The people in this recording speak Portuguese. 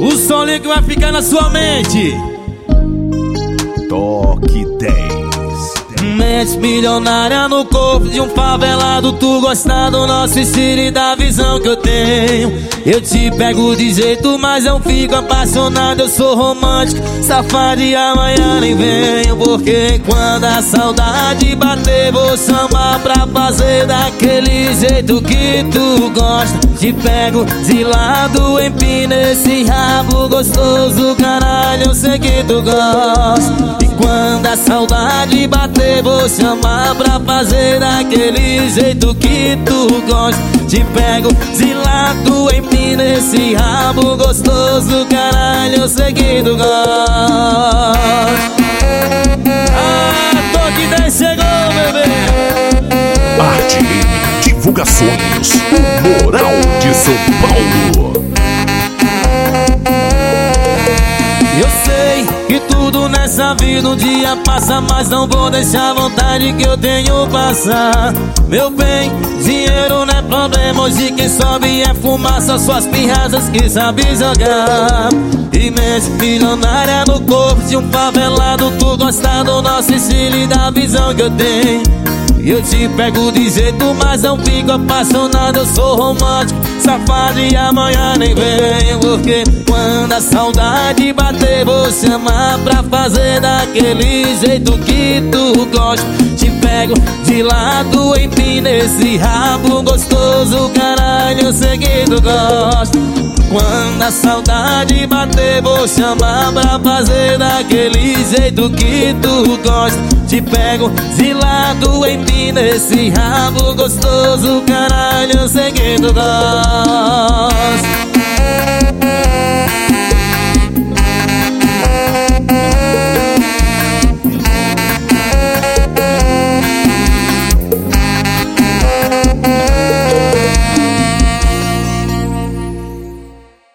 O solinho que vai ficar na sua mente. 10. Mente milionária no corpo de um favelado. Tu gosta do nosso estilo e da visão que eu tenho. Eu te pego de jeito, mas eu fico apaixonado. Eu sou romântico, safado e amanhã nem venho. Porque quando a saudade bater Vou chamar pra fazer daquele jeito que tu gosta. Te pego de lado, empina esse rabo gostoso eu sei que tu gosta quando a saudade bater, vou chamar pra fazer daquele jeito que tu gosta. Te pego de lado, empina esse rabo gostoso, caralho, eu sei que tu gosta. Ah, toque 10 chegou, bebê. Arte Divulgações, o Moral de São. Tudo nessa vida um dia passa Mas não vou deixar a vontade que eu tenho passar. Meu bem, dinheiro não é problema Hoje quem sobe é fumaça Suas pirraças que sabe jogar. E milionária no corpo de um favelado Tu gosta do nosso estilo e da visão que eu tenho. Eu te pego de jeito, mas não fico apaixonado Eu sou romântico, safado e amanhã nem venho Porque quando a saudade bater Vou chamar pra fazer daquele jeito que tu gosta Te pego de lado, empina esse rabo gostoso Caralho, tu gosta quando a saudade bater, vou chamar pra fazer daquele jeito que tu gosta. Te pego de lado, empina esse rabo gostoso, caralho, tu gosta.